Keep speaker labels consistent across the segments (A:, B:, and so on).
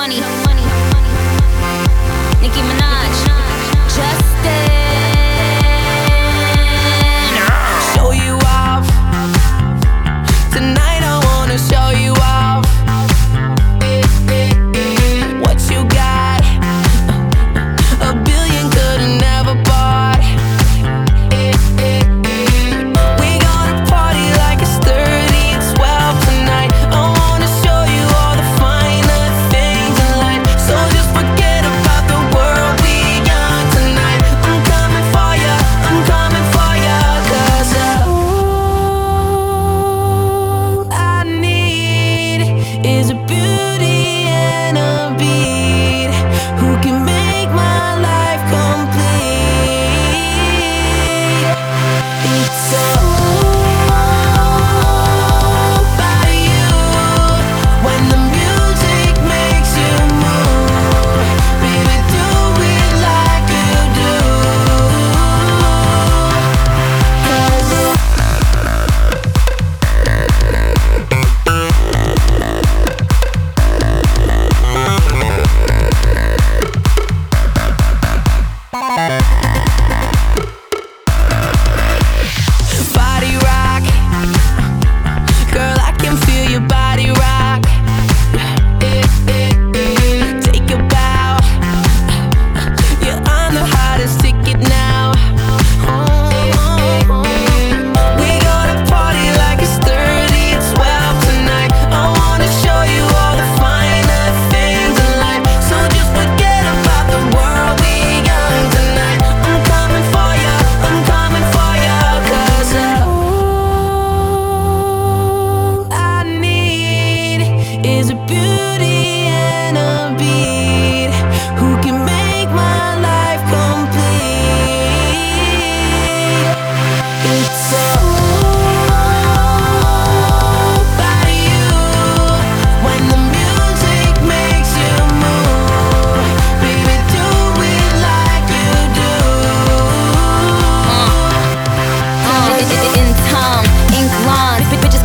A: money. Nicki Minaj. is a beautiful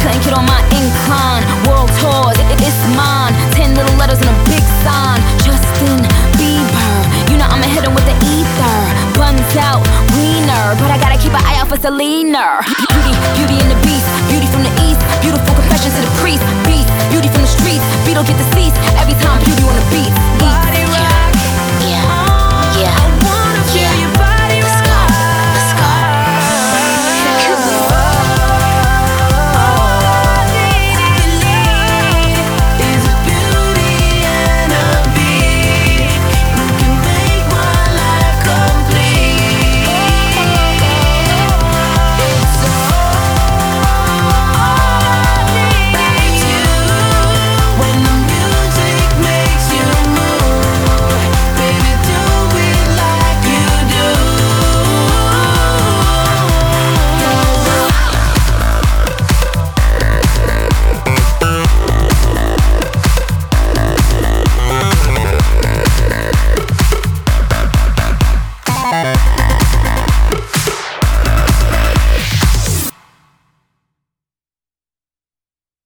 A: couldn't get on my incline. World tours, it, it's mine. Ten little letters and a big sign. Justin Bieber, you know I'ma hit him with the ether. Buns out, wiener, but I gotta keep an eye out for Selena. Beauty, beauty